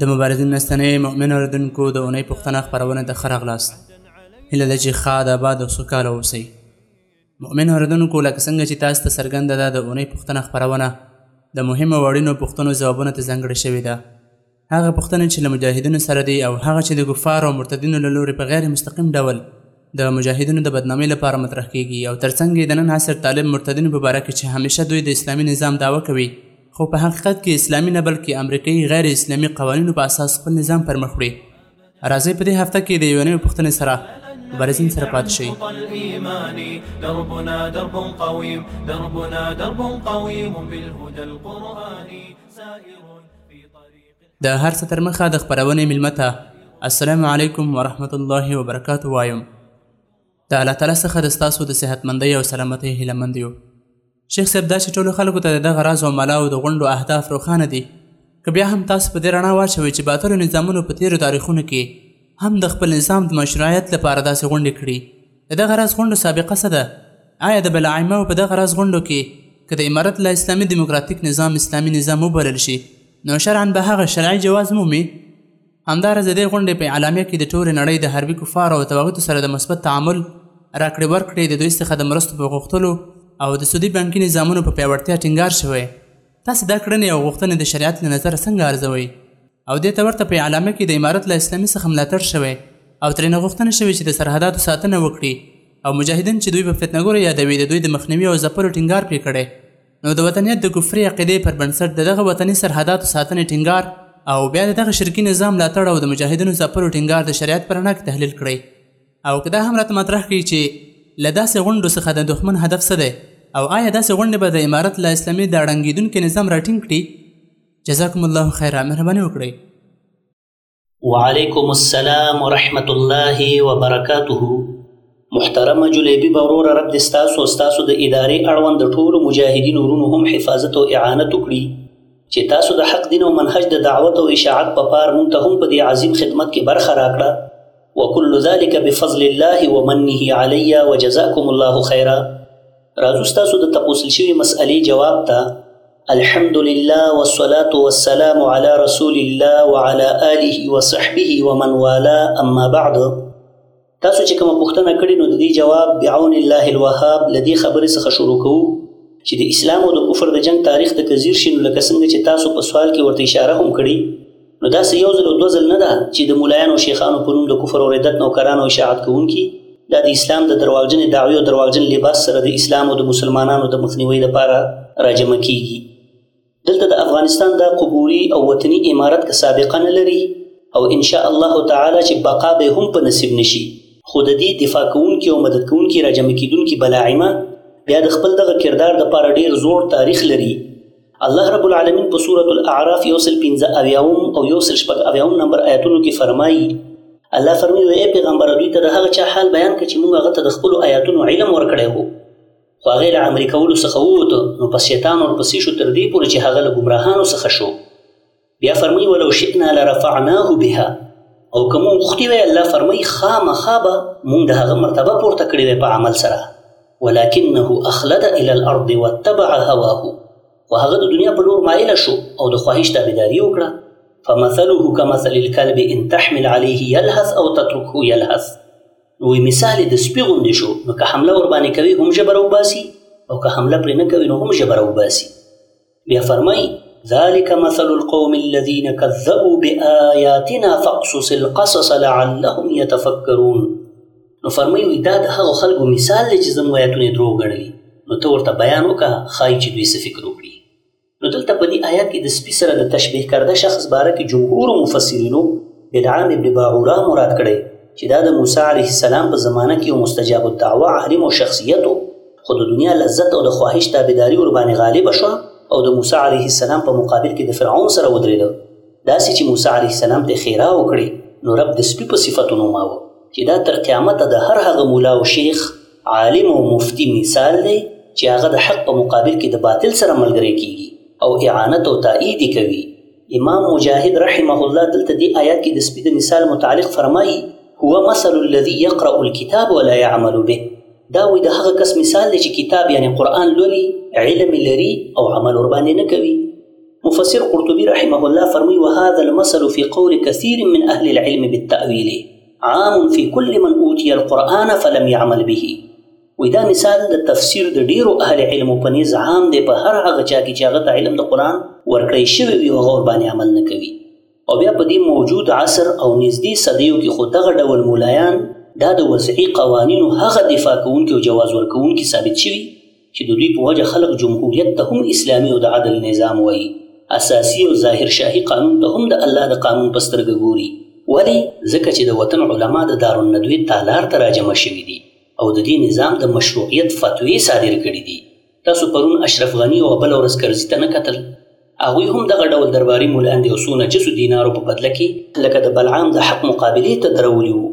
د مبارزین نستنې مؤمن اوردونکو د اونۍ پښتنه خبرونه د خرغ لاس هله د چې خاد آباد او سوکاله اوسئ مؤمن اوردونکو لکه څنګه چې تاسو ته څرګنده ده د اونۍ پښتنه خبرونه د مهمو وړینو پښتنو ځوابونه ته ځانګړې شوې ده هغه پوښتنه چې له مجاهدینو سره دی او هغه چې د کفارو او مرتدینو له لورې په غیر مستقیم ډول د مجاهدینو د بدنامۍ لپاره مطرح کیږي او ترڅنګ یې د نن عصر طالب مرتدینو په باره کې چې همیشه دوی د اسلامي نظام دعوه کوي خو په حقیقت کې اسلامي نه بلکې امریکایي غیر اسلامي قوانینو په اساس خپل نظام پر مخ وړي راځئ په دې هفته کې د یوې نوې پوښتنې سره برزين سره پات شي دربنا درب قويم دربنا درب قويم بالهدى القرآني سائر د هر څه تر مخه د خپرونې ملمه ته السلام علیکم ورحمت الله وبرکاته وایم د الله تعالی څخه د ستاسو د صحتمندۍ او سلامتۍ هیله مند یو شیخ صاحب دا چې ټولو خلکو ته د دغه راز او ملا او د غونډو اهداف روښانه دي که بیا هم تاسو په دې رڼا واچوئ چې باطلو نظامونو په تیرو تاریخونو کې هم د خپل نظام د مشروعیت لپاره داسې غونډې کړي د دغه راز غونډو سابقه څه ده آیا د بلعیمه په دغه راز غونډو کې که د امارت له اسلامي دیموکراتیک نظام اسلامي نظام وبلل شي نو شرعا به هغه شرعي جواز مومي همداراز د دې غونډې په اعلامیه کې د ټولې نړۍ د حربي کفارو او طواغیتو سره د مثبت تعامل راکړې ورکړې د دوی څخه د مرستو په غوښتلو او د سودي بانکي نظامونو په پیاوړتیا ټینګار شوی تاسو دا کړنې او غوښتنې د شریعت له نظره څنګه ارزوئ او دې ته ورته په اعلامه کې د امارت له اسلامي څخه ملاتړ شوی او ترېنه غوښتنه شوې چې د سرحداتو ساتنه وکړي او مجاهدین چې دوی په فتنګورو یادوي د دوی د مخنیوي او ځپلو ټینګار پرې کړی نو د وطنیت د کفري عقیدې پر بنسټ د دغه وطني سرحداتو ساتنې ټینګار او بیا د دغه شرکي نظام ملاتړ او د مجاهدینو ځپلو ټینګار د شریعت پر رڼا کې تحلیل کړئ او که دا هم راته مطرح کړي چې له داسې غونډو څخه د دښمن هدف څه دی او آیا داسې غونډې به د امارت له اسلامي د ړنګېدونکي نظام راټینګ کړي جزاکم الله خیرا مهرباني وکړئ وعلیکم السلام ورحمت الله وبرکاته محترم جلیبی بروره رب د ستاسو او ستاسو د ادارې اړوند د ټولو مجاهدینو ورونو هم حفاظت او اعانت وکړي چې تاسو د حق دین او منهج د دعوت او اشاعت په پار مونږ ته هم په دې عظیم خدمت کې برخه راکړه وکل ذلک بفضل الله ومنه علی وجزاکم الله خیرا راځو ستاسو د تپوسل شوی مسئلې جواب ته الحمد لله والصلاة والسلام على رسول الله وعلى آله وصحبه ومن والاه اما بعد تاسو چې کوم پوښتنه کړې نو د دې جواب بعون الله الوهاب لدی خبرې څخه شروع کوو چې د اسلام او د کفر د جنگ تاریخ ته کزیر شي نو لکه څنګه چې تاسو په سوال کې ورته اشاره هم کړې نو داسې یو ځل او دوه ځل نه ده چې د مولایانو او شیخانو په نوم د کفر او ردت نوکران او اشاعت کوونکي دا د اسلام د درواغجنې دعوې او درواغجن لباس سره د اسلام او د مسلمانانو د مخنیوي لپاره راجمع کیږي دلته د افغانستان دا قبوري او وطني امارت که سابقه نه لري او ان شاء الله تعالی چې بقا به هم په نصیب نشي خو د دې دفاع کوونکي او مدد کوونکي راجمع کیدونکي بلاعمه بیا د خپل دغه کردار د پاره ډیر زوړ تاریخ لري الله رب العالمین په سورة الاعراف یو سل پنځه اویاوم او یو سل شپږ اویاوم نمبر آیاتونو کې فرمایي الله فرمایي د ای پیغمبر دوی ته د هغه چا حال بیان کړي چې موږ هغه ته د خپل آیاتونو علم ورکړی وو خو هغه له عملي کولو څخه ووت نو پس شیطان ورپسې شو تر دې پورې چې هغه له ګمراهانو څخه شو بیا فرمایي ولو شئنا لرفعناه بها او که مونږ غوښتي وای الله فرمایي خامخا به مونږ د هغه مرتبه پورته کړې وای په عمل سره ولکنه اخلد الى الارض واتبع هواه خو هغه د دنیا په لور مایل شو او د خواهش تابعداري وکړه فمثله كمثل الكلب ان تحمل عليه يلهث او تتركه يلهث نو مثال د سپي غوندې شو نو که حمله ور باندې کوي هم ژبه راوباسي او که حمله پرې نه کوي نو هم ژبه راوباسي بیا فرمای ذلك مثل القوم الذين كذبوا بآياتنا فاقصص القصص لعلهم يتفكرون نو فرمای وی دا د هغو خلکو مثال دی چې زموږ آیاتونه درو ګڼلي نو ته ورته بیان وکړه ښایي چې دوی څه فکر وکړي نو دلته په دې آیات کې د سپي سره د تشبیه کرده شخص باره کې جمهور مفسرینو بلعام ابن باعوره مراد کړی چې دا د موسی علیه السلام په زمانه کې یو مستجاب الدعوه عالم او شخصیت و خو د دنیا لذت او د خواهش تابعداري ور باندې غالبه شوه او د موسی علیه السلام په مقابل کې د فرعون سره ودرېده داسې چې موسی علیه السلام ته خیرا وکړي نو رب د سپي په صفت ونوماوه چې دا تر قیامته د هر هغه مولا او شیخ عالم او مفتی مثال دی چې هغه د حق په مقابل کې د باطل سره ملګری کیږي او اعانت او تایید کوي امام مجاهد رحمه الله دلته دی آیات کې د سپي د مثال متعلق فرمایي هو مثل الذي يقرأ الكتاب ولا يعمل به دا وي د هغه کس مثال دی چې کتاب یعنی قرآن لولي علم لري او عمل ور باندې نه کوي مفسر قرطبي رحمه الله فرمي وهذا المثل في قول كثير من أهل العلم بالتأويل عام في كل من أوتي القرآن فلم يعمل به وای دا مثال د تفسیر د ډیرو اهل علم په نيز عام دی په هر هغه چا کې چې هغه ته علم د قران ورکړی شوی وي او غور باندې عمل نه کوي او بیا په دې موجود عصر او نږدې صدیو کې خو دغه ډول مولایان دا د وضعي قوانینو هغه دفاع کوونکي او جواز ورکوونکي ثابت شوي چې د دوی په وجه خلک جمهوریت ته هم اسلامي او د عدل نظام وایي اساسي او ظاهر شاهي قانون ته هم د الله د قانون په سترګه ګوري ولی ځکه چې د وطن علما د دارالندوی تالار ته راجمع شوي دي او د دې نظام د مشروعیت فتوی صادر کړي دي تاسو پرون اشرف غنی او بل ورځ کرزی ته نه کتل هغوی هم دغه ډول درباري مولان دي او څو نجسو دینارو په بدله کې لکه د بلعام د حق مقابلې ته درولي وو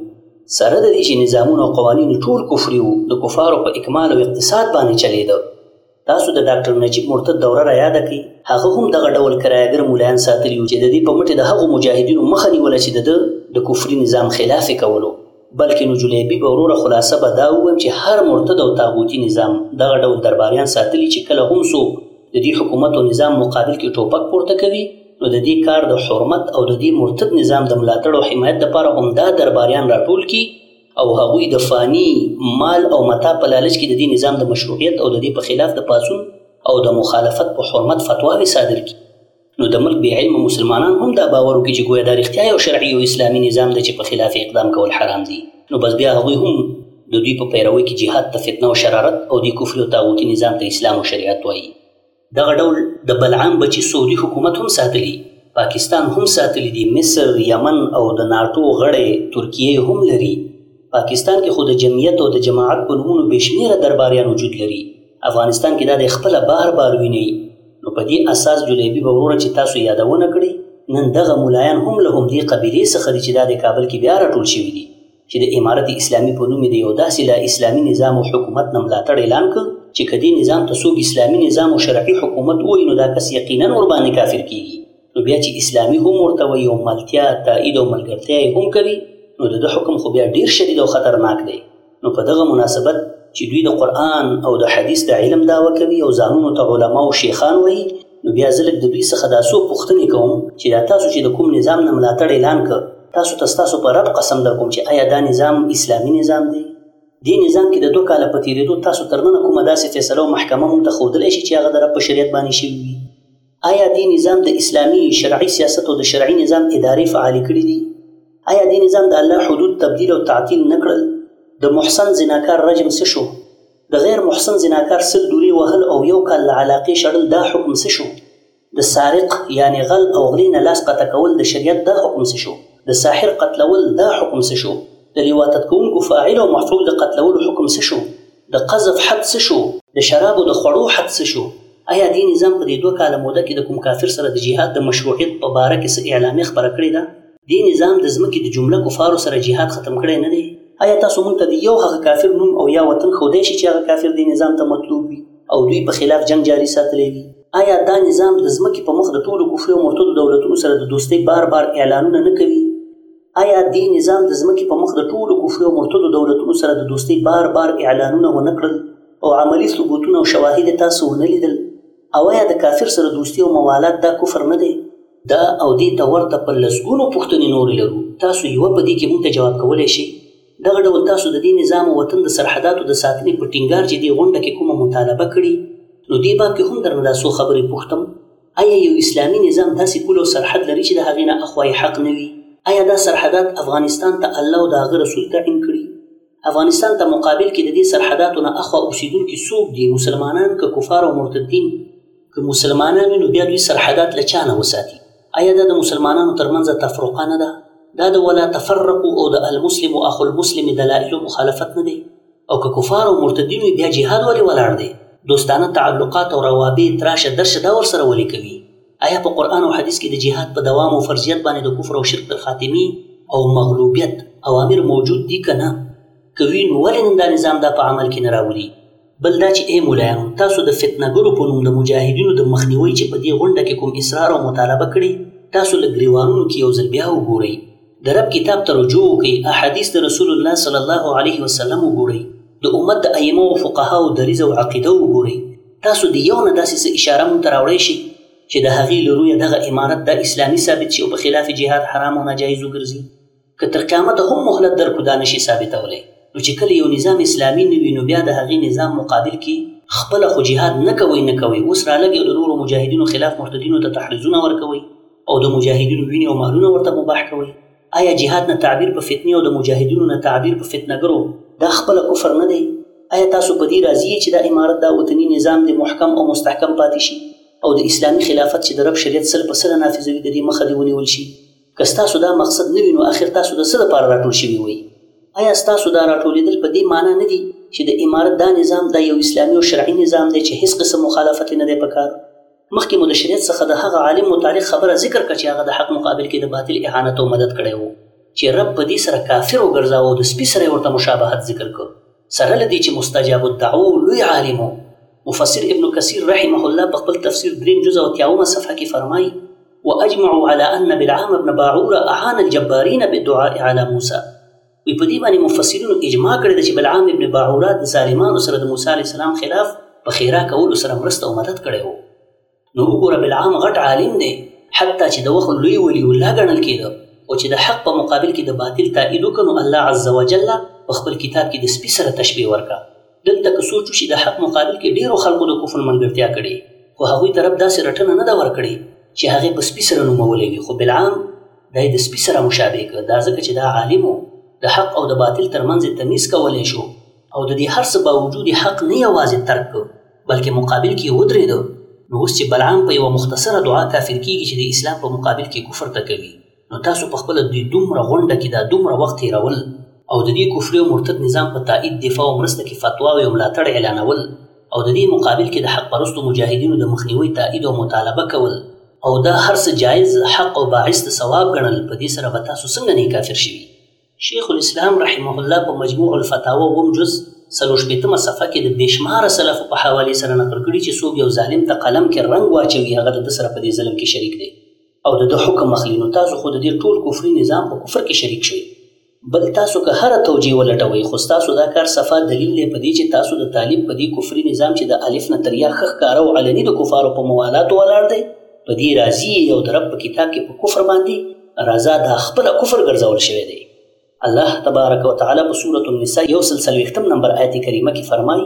سره د دې چې نظامونه او قوانین ټول کفري وو د کفارو په اکمال او اقتصاد باندې چلیده تاسو د ډاکټر نجیب مرتد دوره را یاده کړئ، هغه هم دغه ډول کرایهګر ملایان ساتلي وو چې د دې په مټې د هغو مجاهدینو مخه نیوله چې د ده د کفري نظام خلاف یې کولو. بلکې نو جلیبي به وروره خلاصه به دا ووایم چې هر مرتد او طاغوتي نظام دغه ډول درباریان ساتلي چې کله هم څوک د دې حکومت او نظام مقابل کې ټوپک پورته کوي نو د دې کار د حرمت او د دې مرتد نظام د ملاتړ او حمایت لپاره همدا درباریان راټول کړي او هغوی د فاني مال او متاع په لالچ کې د دې نظام د مشروعیت او د دې په خلاف د پاڅون او د مخالفت په حرمت فتواوې صادر کړي نو د ملک بې علم مسلمانان هم دا باور وکړي چې ګویا دا رښتیا یو شرعي او اسلامي نظام دی چې په خلاف اقدام کول حرام دي نو بس بیا هغوی هم د دوی په پیروۍ کې جهاد ته فتنه او شرارت او د کفري او طاغوتي نظام ته اسلام او شریعت وایي دغه ډول د بلعام بچي سعودي حکومت هم ساتلي پاکستان هم ساتلي دي مصر یمن او د ناټو غړی ترکیه هم لري پاکستان کې خو د جمعیت او د جماعت په نومونو بېشمېره درباریان وجود لري افغانستان کې دا د خپله بار بار ویني نو په دې اساس جلیبي به وروره چې تاسو یادونه کړې نن دغه ملایان هم له همدې قبیلې څخه دي چې دا د کابل کې بیا راټول شوي دي چې د امارت اسلامي په نوم د یو داسې لا اسلامي نظام او حکومت نه ملاتړ اعلان کړ چې که دې نظام ته څوک اسلامي نظام او شرعي حکومت ووایي نو دا کس یقینا ورباندې کافر کیږي نو بیا چې اسلامي هم ورته وایي او ملتیا تایید او ملګرتیا یې هم کوي نو د ده حکم خو بیا ډیر شدید او خطرناک دی نو په دغه مناسبت چې دوی د قرآن او د حدیث د علم دعوه کوي او ځانونو ته علما او شیخان وایي نو بیا زه لږ د دوی څخه دا څو پوښتنې کوم چې دا تاسو چې د کوم نظام نه ملاتړ اعلان کړ تاسو ته ستاسو په رب قسم در کوم چې آیا دا نظام اسلامي نظام دی دې نظام کې د دوه کاله په تېرېدو تاسو تر ننه کومه داسې فیصله او محکمه موږ ته ښودلی شي چې هغه د رب په شریعت باندې شوي وي آیا دې نظام د اسلامي شرعي سیاست او د شرعي نظام ادارې فعالې کړې دي آیا دې نظام د الله حدود تبدیل او تعطیل نه کړل د محسن زناکار رجم څه شو د غیر محسن زناکار سل دورې وهل او یو کال له علاقې شړل دا حکم څه شو؟ د سارق یعنې غل او غلې نه لاس قطع کول د شریعت دا حکم څه شو؟ د ساحر قتلول دا حکم څه شو؟ د لواطت کوونکو فاعل او مفعول د قتلولو حکم څه شو؟ د قذف حد څه شو؟ د شرابو د خوړو حد څه شو؟ ایا دې نظام په دې دوه کاله موده کې د کوم کافر سره د جهاد د مشروعیت په باره کې څه اعلامیه خپره کړې ده؟ دې نظام د ځمکې د جمله کفارو سره جهاد ختم کړی نه دی آیا تاسو موږ ته د یو هغه کافر نوم او یا وطن ښودای شي چې هغه کافر دې نظام ته مطلوب وي او دوی په خلاف جنگ جاري ساتلی وي آیا دا نظام د ځمکې په مخ د ټولو کفري او مرتدو دولتونو سره د دوستۍ بار بار اعلانونه نه کوي آیا دې نظام د ځمکې په مخ د ټولو کفري او مرتدو دولتونو سره د دوستۍ بار بار اعلانونه ونه کړل او عملی ثبوتونه او شواهد تاسو ونه لیدل او ایا د کافر سره دوستي او موالات دا کفر نه دی؟ دا او دې ته ورته په لسګونو پوښتنې نورې لرو، تاسو یوه په دې کې موږ ته جواب کولای شئ؟ دغه ډول تاسو د دې نظام او وطن د سرحداتو د ساتنې په ټینګار چې دې غونډه کې کومه مطالبه کړې، نو دې باب کې هم درنه دا څو خبرې پوښتم، ایا یو اسلامي نظام داسې پوله او سرحد لري چې د هغې نه اخوا یې حق نه وي؟ ایا دا سرحدات افغانستان ته الله او د هغه رسول تعین کړي؟ افغانستان ته مقابل کې د دې سرحداتو نه اخوا اوسیدونکي څوک دي مسلمانان که کفار او مرتدین که مسلمانان نو بیا دوی سرحدات له چا نه وساتي آیا دا د مسلمانانو ترمنځ تفرقه نه ده دا د ولا تفرقو او د المسلم او اخو المسلم دلایل مخالفت نه دی او که کفار او مرتدین بیا جهاد ولې ولاړ دی دوستانه تعلقات او روابط راشه درشه دا ورسره ولې کوي آیا په قرآن او حدیث کې د جهاد په دوام او فرضیت باندې د کفر او شرک د خاتمي او مغلوبیت اوامر موجود دي که نه که وي نو ولې نن دا نظام دا په عمل کې نه راولي بل دا چې ای مولایانو تاسو د فتنګرو په نوم د مجاهدینو د مخنیوي چې په دې غونډه کې کوم اصرار او مطالبه کړي تاسو له ګریوانونو کې یو ځل بیا وګورئ د رب کتاب ته رجوع وکړئ احادیث د رسول الله صلی الله علیه وسلم وګورئ د امت د ائمه او فقهاو دریځ او عقیده وګورئ، تاسو د یو نه داسې څه اشاره مونږ ته راوړی شئ چې د هغې له رویه دغه امارت دا اسلامي ثابت شي او په خلاف جهاد حرام او ناجایز وګرځي؟ که تر قیامته هم مهلت درکړو دا نه شي ثابتولای، نو چې کله یو نظام اسلامي نه وي نو بیا د هغې نظام مقابل کې خپله خو جهاد نه کوئ نه کوئ اوس رالږئ او د نورو مجاهدینو خلاف مرتدینو ته تحریضونه ورکوئ او د مجاهدینو وینې او مالونه ورته مباح کوئ، آیا جهاد نه تعبیر په فتنې او د مجاهدینو نه تعبیر په فتنګرو دا خپله کفر نه دی؟ آیا تاسو په دې راضي یئ چې دا امارت دا وطني نظام دې محکم او مستحکم پاتې شي او د اسلامي خلافت چې د رب شریعت سل په سله نافذوي د دې مخه دې ونیول شي؟ که ستاسو دا مقصد نه وي نو اخر تاسو د څه لپاره راټول شوي وئ؟ آیا ستاسو دا راټولېدل په دې معنی نه دي چې د امارت دا نظام دا یو اسلامي او شرعي نظام دی چې هېڅ قسم مخالفت یې نه دی پکار؟ مخکې مو د شریعت څخه د هغه عالم متعلق خبره ذکر کړه چې هغه د حق مقابل کې د باطل اهانت او مدد کړی وو چې رب په دې سره کافر وګرځاوه او د سپي سره ورته مشابهت ذکر کړ سره له دې چې مستجاب الدعو لوی عالم مفسر ابن کثیر رحمه الله په خپل تفسیر دریم جز او تیاومه صفحه کې فرمایي واجمعوا على ان بالعام ابن باعور اعان الجبارين بالدعاء على موسى وي په دې باندې مفسرینو اجماع کړې ده چې بلعام ابن باعوره د ظالمانو سره د موسی علیه السلام خلاف په ښېرا کولو سره مرسته او مدد کړی و نو وګوره بلعام غټ عالم دی حتی چې د وخت لوی ولی الله ګڼل کېده او چې د حق په مقابل کې د باطل تایید وکړو الله عز وجل په خپل کتاب کې د سپي سره تشبیه ورکړه دلته که سوچ وشي د حق مقابل کې ډیرو خلکو د کفر ملګرتیا کړې خو هغوی طرف داسې رټنه نه ده ورکړې چې هغه په سپي سره نومولی وي خو بلعام دا یې د سپي سره مشابه کړ، دا ځکه چې دا عالم و، د حق او د باطل تر منځ یې تمیز کولی شو او د دې هر څه باوجود یې حق نه یوازې ترک کړ، بلکې مقابل کې یې ودرېده، نو اوس چې بلعام په یوه مختصره دعا کافر کېږي چې د اسلام په مقابل کې کفر ته کوي، نو تاسو په خپله دې دومره غونډه کې دا دومره وخت تېرول او د دې کفري او مرتد نظام په تائید، دفاع او مرسته کې فتواوې او ملاتړ اعلانول، او د دې مقابل کې د حق پرستو مجاهدینو د مخنیوي تائید او مطالبه کول او دا هر څه جائز، حق او باعث د ثواب ګڼل، په دې سره به تاسو څنګه نۀ کافر شوي؟ شیخ الاسلام رحمه الله په مجموع الفتاوی اووم جز څلور شپېتمه صفحه کې د بې شماره سلفو په حوالې سره نقل کړي چې څوک یو ظالم ته قلم کې رنګ واچوي هغه د ده سره په دې ظلم کې شریک دی او د ده حکم اخلي نو تاسو خو د دې ټول کفري نظام په کفر کې شریک شوي. بل تاسو که هره توجیه ولټوئ خو ستاسو دا کار صفا دلیل دی په دې چې تاسو د طالب په دې کفري نظام چې د الف نه تر یا ښه ښکاره او علني د کفارو په موالاتو ولاړ دی په دې راضي یې او د رب په کتاب کې په کفر باندې رضا دا خپله کفر ګرځول شوی دی الله تبارک وتعالی په سورة النساء یو سل څلوېښتم نمبر آیت کریمه کې فرمایي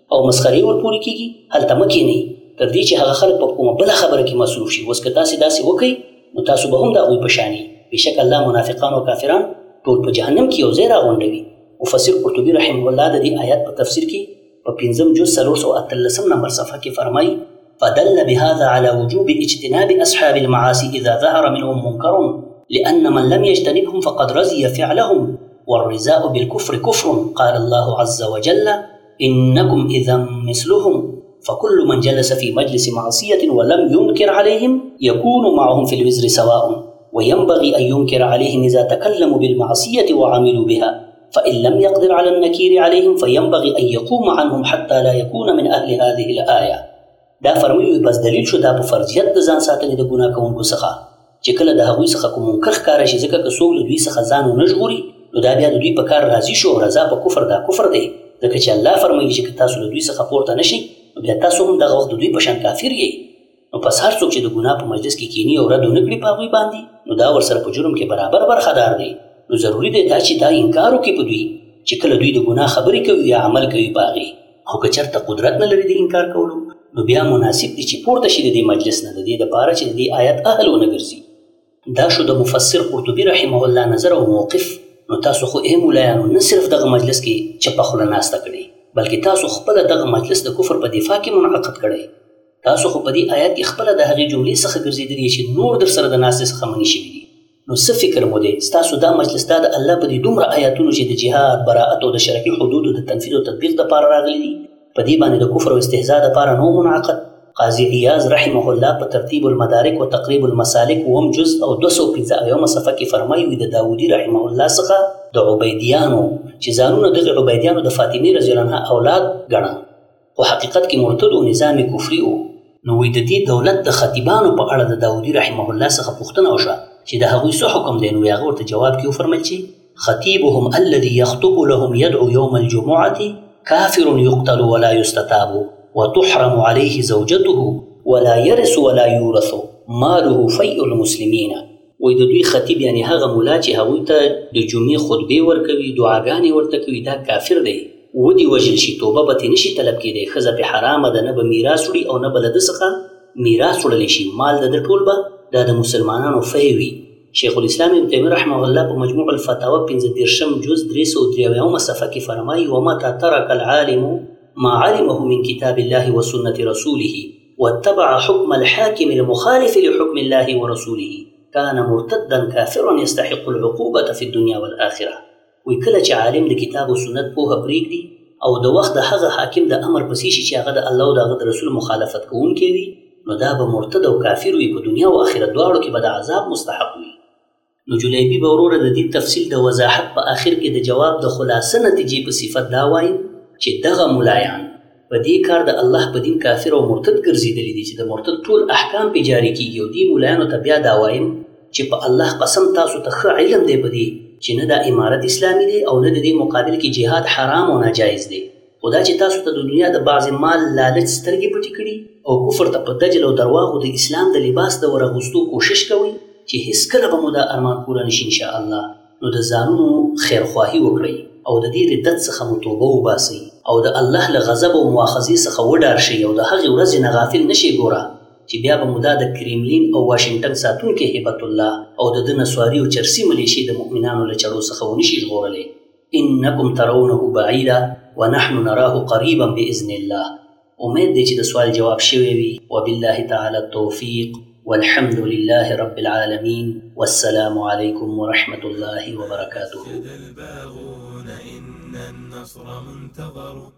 او مسخرې ورپورې کېږي هلته مه کېنئ تر دې چې هغه خلک په کومه بله خبره کې مصروف شي اوس که تاسې داسې وکړئ نو تاسو به هم د هغوی په شان یي بېشکه الله منافقان او کافران ټول په جهنم کې یو ځای راغونډوي مفسر قرطبي رحمه الله د دې آیات په تفسیر کې په پنځم جز څلور سوه اتلسم نمبر صفحه کې فرمایي فدل بهذا على وجوب اجتناب أصحاب المعاصي إذا ظهر منهم منكر لأن من لم يجتنبهم فقد رزي فعلهم والرزاء بالكفر كفر قال الله عز وجل إنكم إذا مثلهم فكل من جلس في مجلس معصية ولم ينكر عليهم يكون معهم في الوزر سواء وينبغي أن ينكر عليهم إذا تكلموا بالمعصية وعملوا بها فإن لم يقدر على النكير عليهم فينبغي أن يقوم عنهم حتى لا يكون من أهل هذه الآية دا فرمایي بس دلیل شو دا په فرضیت د ځان ساتنې د ګناه کوونکو څخه چې کله د هغوی څخه کوم منکر ښکاره شي ځکه که څوک له دوی څخه ځان ونه ژغوري نو دا بیا د دوی په کار راضي شو او رضا په کفر دا کفر دی ځکه چې الله فرمایي چې که تاسو له دوی څخه پورته نه شئ نو بیا تاسو هم دغه وخت د دوی په شان کافر یئ نو پس هر څوک چې د ګناه په مجلس کې کینی او رد ونه کړي په هغوی باندې نو دا ورسره په جرم کې برابر برخدار دی نو ضروري دی دا چې دا انکار وکړي په دوی چې کله دوی د ګناه خبرې کوي یا عمل کوي په هغې خو که چرته قدرت نه لري د انکار کولو نو بیا مناسب دي چې پورته شي د دې مجلس نه د دې لپاره چې د دې آیت اهل ونه ګرځي دا شو د مفسر قرطبي رحمه الله نظر او موقف نو تاسو خو اې مولایانو نه صرف دغه مجلس کې چپه خوله ناسته کړې بلکې تاسو خپل دغه مجلس د کفر په دفاع کې منعقد کړئ تاسو خو په دې آیات کې خپل د هغې جملې څخه ګرځېدلي چې نور در سره د ناستې څخه منې شوي دي نو څه فکر مو دی؟ ستاسو دا مجلس دا د الله په دې دومره آیاتونو چې د جهاد، براءت او د شرعي حدودو د تنفیذ او تطبیق دپاره راغلي دي، په دې باندې د کفر او استهزاء دپاره نه وو منعقد؟ قاضي عیاض رحمه الله په ترتیب المدارک و تقریب المسالک اووم جز او دوه سوه پنځه اویاومه صفحه کې فرمایي وي د داودي رحمه الله څخه د عبیدیانو چې ځانونه دغه عبیدیانو د فاطمې رضی الله عنها اولاد ګڼه خو حقیقت کې مرتد او نظام کفري وو. نو وایي د دې دولت د خطیبانو په اړه د داودي رحمه الله څخه پوښتنه وشوه چې د هغوی څه حکم دی نو وایي هغه ورته جواب کې وفرمایل چې خطیبهم الذي يخطب لهم يدعو يوم الجمعة کافر يقتل ولا يستتاب وتحرم عليه زوجته ولا يرث ولا يورث ماله فيء المسلمين وایي د دوی خطیب یعنې هغه ملا چې هغوی ته د جمعې خطبې ورکوي، دعاګانې ورته کوي، دا کافر دی، ودې وژل شي، توبه به ترې نه شي طلب کېدای، ښځه پرې حرامه ده، نه به میراث وړي او نه به له ده څخه میراث وړلی شي، مال د ده ټول به دا د مسلمانانو فیع وي. شیخ الاسلام ابن تیمیه رحمه الله په مجموع الفتاوی پنځه دېرشم جز درې سوه او درې اویاومه صفحه کې فرمایي، ومتي ترک العالم ما علمه من کتاب الله وسنة رسوله، واتبع حكم الحاكم المخالف لحكم الله ورسوله كان مرتدا كافرا يستحق العقوبة في الدنيا والآخرة وي کله چې عالم د کتاب او سنت پوهه پرېږدي او د وخت د هغه حاکم د امر پسې شي چې هغه د الله او د هغه د رسول مخالفت کوونکی وي نو دا به مرتد او کافر وي په دنیا او آخرت دواړو کې به د عذاب مستحق وي. نو جلیبی به وروره د دې تفصیل د وضاحت په آخر کې د جواب د خلاصه نتیجې په صفت دا وایي چې دغه ملایان په دې کار د الله په دین کافر او مرتد ګرځېدلي دي چې د مرتد ټول احکام پې جاری کیږي او دې ملایانو ته بیا دا وایم چې په الله قسم تاسو ته ښه علم دی په دې چې نه دا امارت اسلامي دی او نه د دې مقابل کې جهاد حرام او ناجایز دی خو دا چې تاسو ته د دنیا د بعضې مال لالچ سترګې پټې کړي او کفر ته په دجل او درواغو د اسلام د لباس د وراغوستو کوشش کوئ چې هیڅکله به مو دا ارمان پوره نشي ان شاء الله نو د ځانونو خیرخواهي وکړئ او د دې ردت څخه مو توبه وباسئ او د الله له غضب او مواخذې څخه وډار شئ او د هغې ورځې نه غافل نشئ ګوره چې بیا به مو دا د کریملین او واشنګټن ساتونکی هبت الله او د ده نسواري او چرسي ملیشې د مؤمنانو له چړو څخه ونشي ژغورلی انکم ترونه بعیدا ونحن نراه قریبا باذن الله امید دی چې د سوال جواب شوی وي وبالله تعالی التوفیق والحمد لله رب العالمين والسلام عليكم ورحمة الله وبركاته